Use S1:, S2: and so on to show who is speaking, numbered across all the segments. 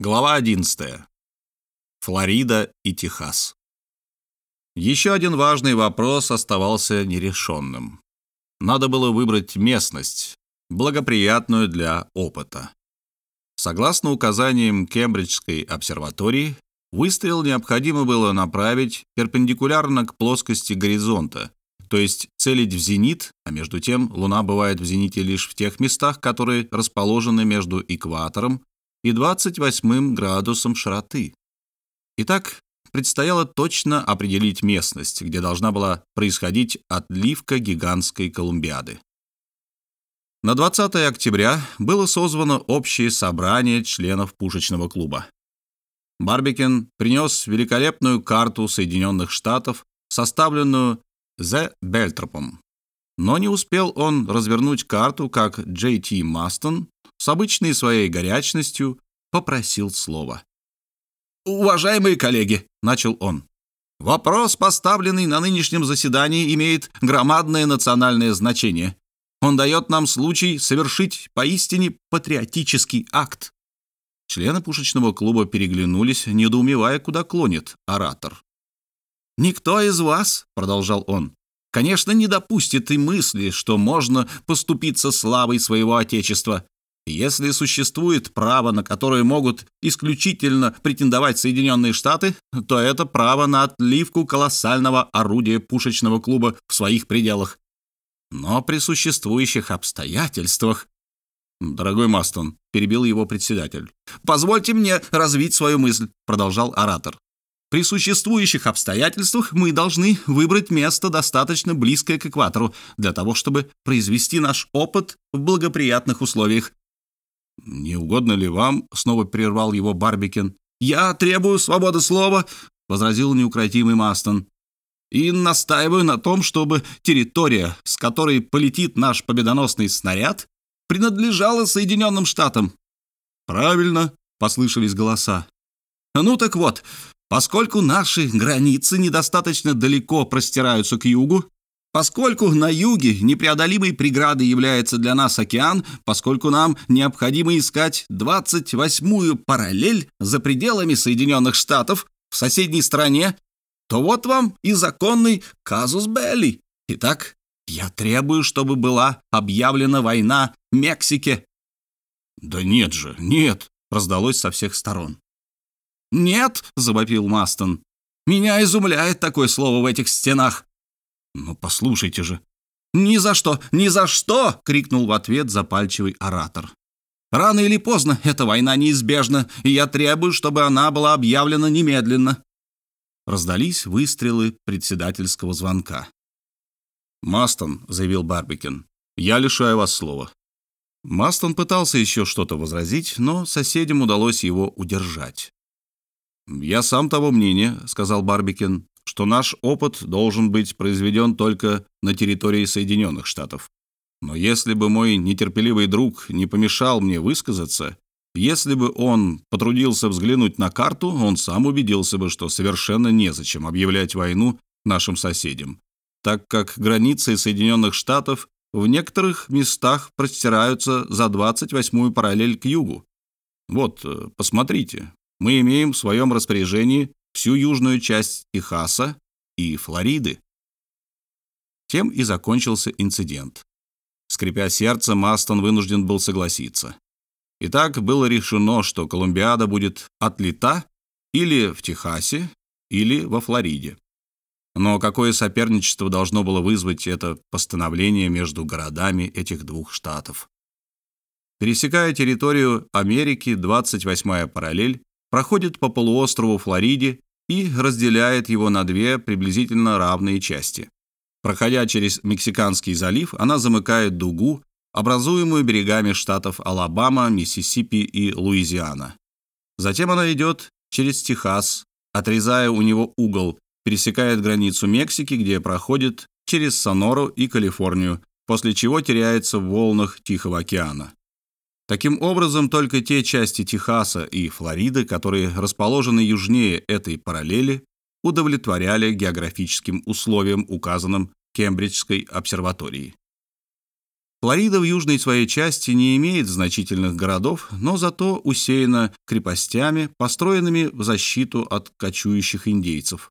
S1: Глава 11. Флорида и Техас. Еще один важный вопрос оставался нерешенным. Надо было выбрать местность, благоприятную для опыта. Согласно указаниям Кембриджской обсерватории, выстрел необходимо было направить перпендикулярно к плоскости горизонта, то есть целить в зенит, а между тем Луна бывает в зените лишь в тех местах, которые расположены между экватором и 28 градусом широты. Итак, предстояло точно определить местность, где должна была происходить отливка гигантской Колумбиады. На 20 октября было созвано общее собрание членов пушечного клуба. Барбикен принес великолепную карту Соединенных Штатов, составленную Зе Бельтропом. Но не успел он развернуть карту, как Джей Ти Мастон с обычной своей горячностью попросил слова. «Уважаемые коллеги», — начал он, — «вопрос, поставленный на нынешнем заседании, имеет громадное национальное значение. Он дает нам случай совершить поистине патриотический акт». Члены пушечного клуба переглянулись, недоумевая, куда клонит оратор. «Никто из вас», — продолжал он, — «конечно, не допустит и мысли, что можно поступиться славой своего Отечества. Если существует право, на которое могут исключительно претендовать Соединенные Штаты, то это право на отливку колоссального орудия пушечного клуба в своих пределах. Но при существующих обстоятельствах... «Дорогой Мастон», — перебил его председатель. «Позвольте мне развить свою мысль», — продолжал оратор. «При существующих обстоятельствах мы должны выбрать место, достаточно близкое к экватору, для того, чтобы произвести наш опыт в благоприятных условиях. «Не угодно ли вам?» — снова прервал его Барбикен. «Я требую свободы слова», — возразил неукротимый Мастон. «И настаиваю на том, чтобы территория, с которой полетит наш победоносный снаряд, принадлежала Соединенным Штатам». «Правильно», — послышались голоса. «Ну так вот, поскольку наши границы недостаточно далеко простираются к югу, Поскольку на юге непреодолимой преградой является для нас океан, поскольку нам необходимо искать 28-ю параллель за пределами Соединенных Штатов в соседней стране, то вот вам и законный казус белли. Итак, я требую, чтобы была объявлена война Мексике». «Да нет же, нет!» — раздалось со всех сторон. «Нет!» — завопил Мастон. «Меня изумляет такое слово в этих стенах. «Ну, послушайте же». «Ни за что! Ни за что!» — крикнул в ответ запальчивый оратор. «Рано или поздно эта война неизбежна, и я требую, чтобы она была объявлена немедленно». Раздались выстрелы председательского звонка. «Мастон», — заявил Барбикен, — «я лишаю вас слова». Мастон пытался еще что-то возразить, но соседям удалось его удержать. «Я сам того мнения», — сказал Барбикен, что наш опыт должен быть произведен только на территории Соединенных Штатов. Но если бы мой нетерпеливый друг не помешал мне высказаться, если бы он потрудился взглянуть на карту, он сам убедился бы, что совершенно незачем объявлять войну нашим соседям, так как границы Соединенных Штатов в некоторых местах простираются за 28-ю параллель к югу. Вот, э, посмотрите, мы имеем в своем распоряжении всю южную часть Техаса и Флориды. Тем и закончился инцидент. Скрипя сердце, Мастон вынужден был согласиться. Итак, было решено, что Колумбиада будет отлита или в Техасе, или во Флориде. Но какое соперничество должно было вызвать это постановление между городами этих двух штатов? Пересекая территорию Америки, 28-я параллель проходит по полуострову Флориде и разделяет его на две приблизительно равные части. Проходя через Мексиканский залив, она замыкает дугу, образуемую берегами штатов Алабама, Миссисипи и Луизиана. Затем она идет через Техас, отрезая у него угол, пересекает границу Мексики, где проходит через Сонору и Калифорнию, после чего теряется в волнах Тихого океана. Таким образом, только те части Техаса и Флориды, которые расположены южнее этой параллели, удовлетворяли географическим условиям, указанным Кембриджской обсерваторией. Флорида в южной своей части не имеет значительных городов, но зато усеяна крепостями, построенными в защиту от кочующих индейцев.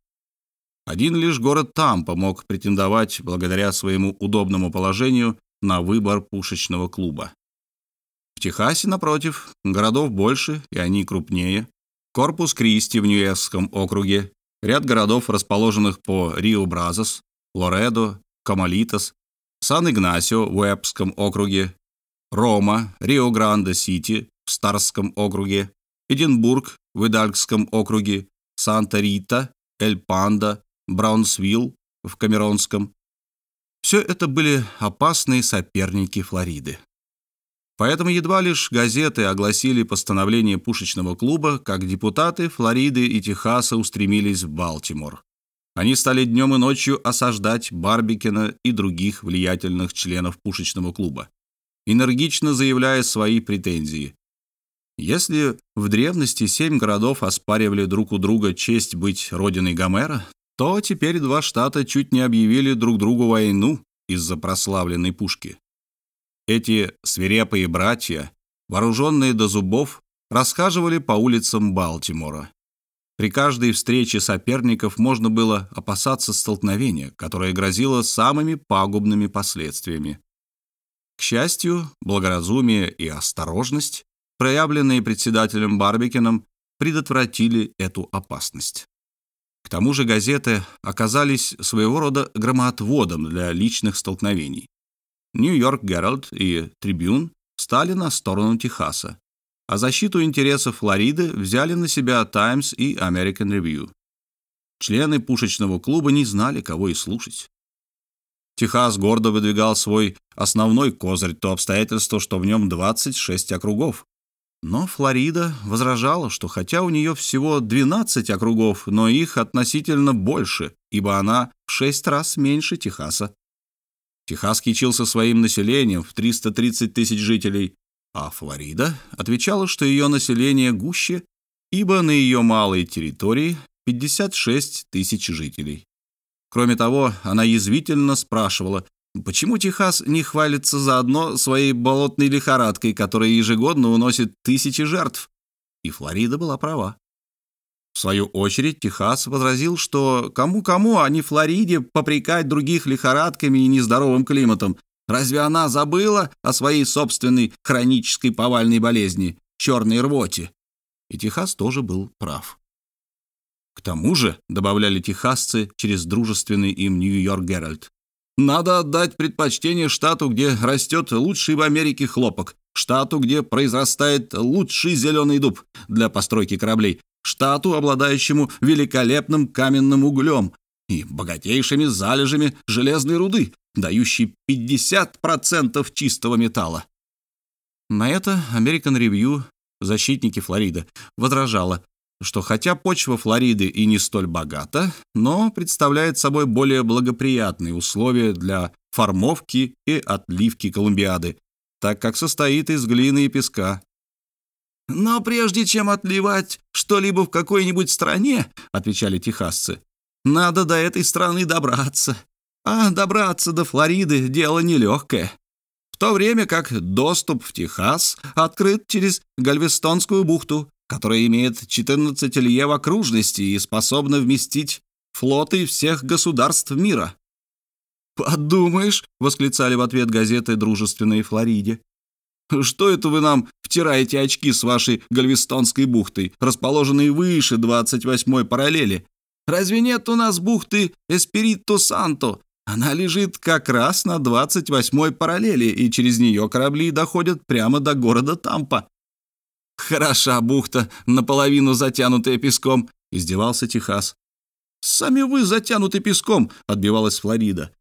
S1: Один лишь город Тампа мог претендовать, благодаря своему удобному положению, на выбор пушечного клуба. Техасе, напротив, городов больше, и они крупнее. Корпус Кристи в Ньюэсском округе, ряд городов, расположенных по Рио-Бразос, Лоредо, Камалитас, Сан-Игнасио в Уэбском округе, Рома, Рио-Гранде-Сити в Старском округе, Эдинбург в Идальгском округе, Санта-Рита, Эль-Панда, Браунсвилл в Камеронском. Все это были опасные соперники Флориды. Поэтому едва лишь газеты огласили постановление пушечного клуба, как депутаты Флориды и Техаса устремились в Балтимор. Они стали днем и ночью осаждать Барбикина и других влиятельных членов пушечного клуба, энергично заявляя свои претензии. Если в древности семь городов оспаривали друг у друга честь быть родиной Гомера, то теперь два штата чуть не объявили друг другу войну из-за прославленной пушки. Эти свирепые братья, вооруженные до зубов, расхаживали по улицам Балтимора, при каждой встрече соперников можно было опасаться столкновения, которое грозило самыми пагубными последствиями. К счастью, благоразумие и осторожность, проявленные председателем Барбикином, предотвратили эту опасность. К тому же газеты оказались своего рода громоотводом для личных столкновений. Нью-Йорк Геральд и Трибюн стали на сторону Техаса, а защиту интересов Флориды взяли на себя Times и American Review. Члены пушечного клуба не знали, кого и слушать. Техас гордо выдвигал свой основной козырь, то обстоятельство, что в нем 26 округов. Но Флорида возражала, что хотя у нее всего 12 округов, но их относительно больше, ибо она в 6 раз меньше Техаса. Техас кичился своим населением в 330 тысяч жителей, а Флорида отвечала, что ее население гуще, ибо на ее малой территории 56 тысяч жителей. Кроме того, она язвительно спрашивала, почему Техас не хвалится заодно своей болотной лихорадкой, которая ежегодно уносит тысячи жертв. И Флорида была права. В свою очередь Техас возразил, что кому-кому, а не Флориде, попрекать других лихорадками и нездоровым климатом, Разве она забыла о своей собственной хронической повальной болезни – черной рвоте? И Техас тоже был прав. К тому же, добавляли техасцы через дружественный им Нью-Йорк Геральт, надо отдать предпочтение штату, где растет лучший в Америке хлопок, штату, где произрастает лучший зеленый дуб для постройки кораблей, штату, обладающему великолепным каменным углем и богатейшими залежами железной руды, дающий 50% чистого металла. На это American Review, защитники Флориды, возражала, что хотя почва Флориды и не столь богата, но представляет собой более благоприятные условия для формовки и отливки колумбиады, так как состоит из глины и песка. «Но прежде чем отливать что-либо в какой-нибудь стране, — отвечали техасцы, — надо до этой страны добраться. А добраться до Флориды – дело нелегкое. В то время как доступ в Техас открыт через Гальвестонскую бухту, которая имеет 14 лье в окружности и способна вместить флоты всех государств мира. «Подумаешь», — восклицали в ответ газеты «Дружественной Флориде», «что это вы нам втираете очки с вашей Гальвестонской бухтой, расположенной выше 28-й параллели? Разве нет у нас бухты Эспирито-Санто, она лежит как раз на 28-й параллели, и через нее корабли доходят прямо до города Тампа. «Хороша бухта, наполовину затянутая песком», — издевался Техас. «Сами вы затянуты песком», — отбивалась Флорида.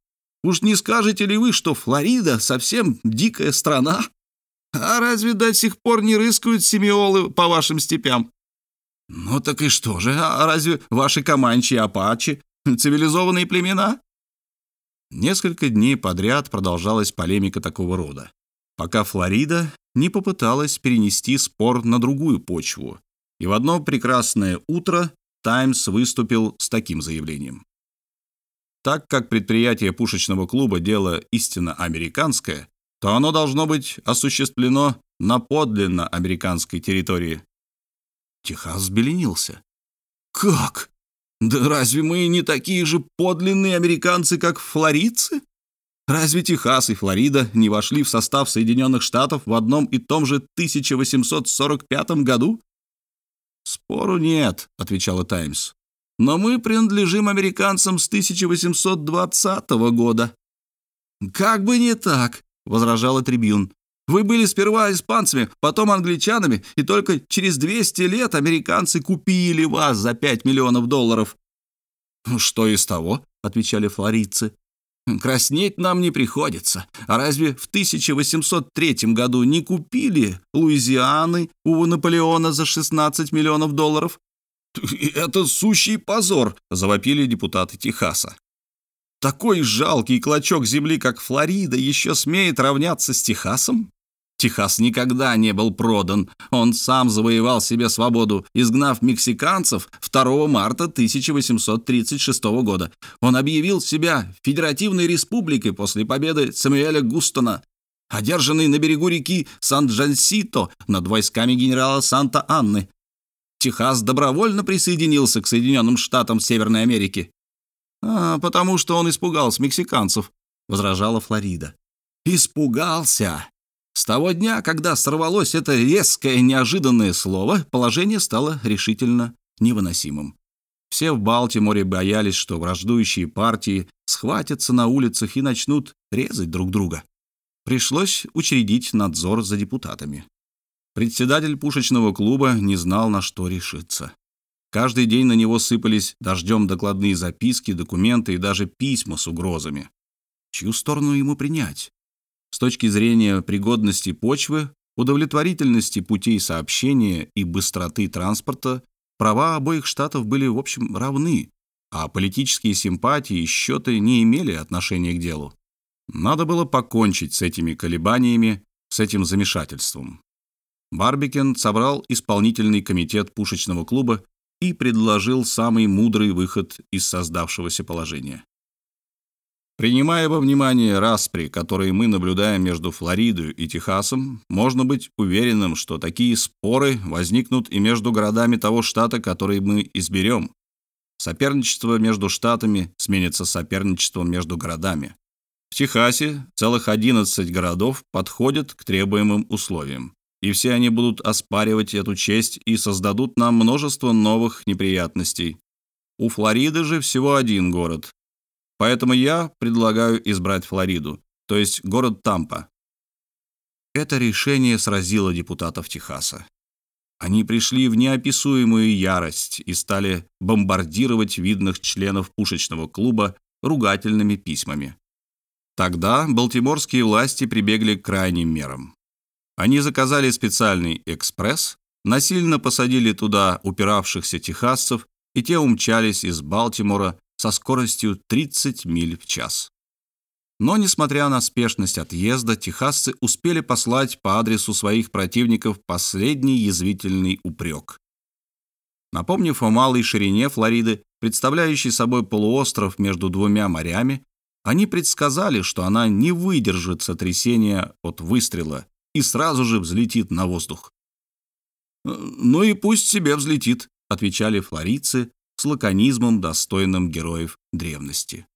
S1: «Уж не скажете ли вы, что Флорида совсем дикая страна? А разве до сих пор не рыскают семиолы по вашим степям?» «Ну так и что же, а разве ваши команчи и апачи цивилизованные племена?» Несколько дней подряд продолжалась полемика такого рода, пока Флорида не попыталась перенести спор на другую почву. И в одно прекрасное утро «Таймс» выступил с таким заявлением. Так как предприятие пушечного клуба – дело истинно американское, то оно должно быть осуществлено на подлинно американской территории. Техас взбеленился. «Как? Да разве мы не такие же подлинные американцы, как флоридцы? Разве Техас и Флорида не вошли в состав Соединенных Штатов в одном и том же 1845 году?» «Спору нет», — отвечала «Таймс». «Но мы принадлежим американцам с 1820 года». «Как бы не так», — возражала Трибюн. Вы были сперва испанцами, потом англичанами, и только через 200 лет американцы купили вас за 5 миллионов долларов». «Ну, «Что из того?» — отвечали флоридцы. «Краснеть нам не приходится. А разве в 1803 году не купили Луизианы у Наполеона за 16 миллионов долларов?» «Это сущий позор!» — завопили депутаты Техаса. Такой жалкий клочок земли, как Флорида, еще смеет равняться с Техасом? Техас никогда не был продан. Он сам завоевал себе свободу, изгнав мексиканцев 2 марта 1836 года. Он объявил себя федеративной республикой после победы Самуэля Густона, одержанной на берегу реки Сан-Джансито над войсками генерала Санта-Анны. Техас добровольно присоединился к Соединенным Штатам Северной Америки. «А, потому что он испугался мексиканцев», — возражала Флорида. «Испугался!» С того дня, когда сорвалось это резкое неожиданное слово, положение стало решительно невыносимым. Все в Балтиморе боялись, что враждующие партии схватятся на улицах и начнут резать друг друга. Пришлось учредить надзор за депутатами. Председатель пушечного клуба не знал, на что решиться. Каждый день на него сыпались дождем докладные записки, документы и даже письма с угрозами. Чью сторону ему принять? С точки зрения пригодности почвы, удовлетворительности путей сообщения и быстроты транспорта, права обоих штатов были, в общем, равны, а политические симпатии и счеты не имели отношения к делу. Надо было покончить с этими колебаниями, с этим замешательством. Барбикен собрал исполнительный комитет пушечного клуба и предложил самый мудрый выход из создавшегося положения. Принимая во внимание распри, которые мы наблюдаем между Флоридой и Техасом, можно быть уверенным, что такие споры возникнут и между городами того штата, который мы изберем. Соперничество между штатами сменится соперничеством между городами. В Техасе целых 11 городов подходят к требуемым условиям и все они будут оспаривать эту честь и создадут нам множество новых неприятностей. У Флориды же всего один город. Поэтому я предлагаю избрать Флориду, то есть город Тампа. Это решение сразило депутатов Техаса. Они пришли в неописуемую ярость и стали бомбардировать видных членов пушечного клуба ругательными письмами. Тогда балтиморские власти прибегли к крайним мерам. Они заказали специальный экспресс, насильно посадили туда упиравшихся техасцев, и те умчались из Балтимора со скоростью 30 миль в час. Но, несмотря на спешность отъезда, техасцы успели послать по адресу своих противников последний язвительный упрек. Напомнив о малой ширине Флориды, представляющей собой полуостров между двумя морями, они предсказали, что она не выдержит сотрясения от выстрела и сразу же взлетит на воздух. «Ну и пусть себе взлетит», — отвечали флорицы с лаконизмом, достойным героев древности.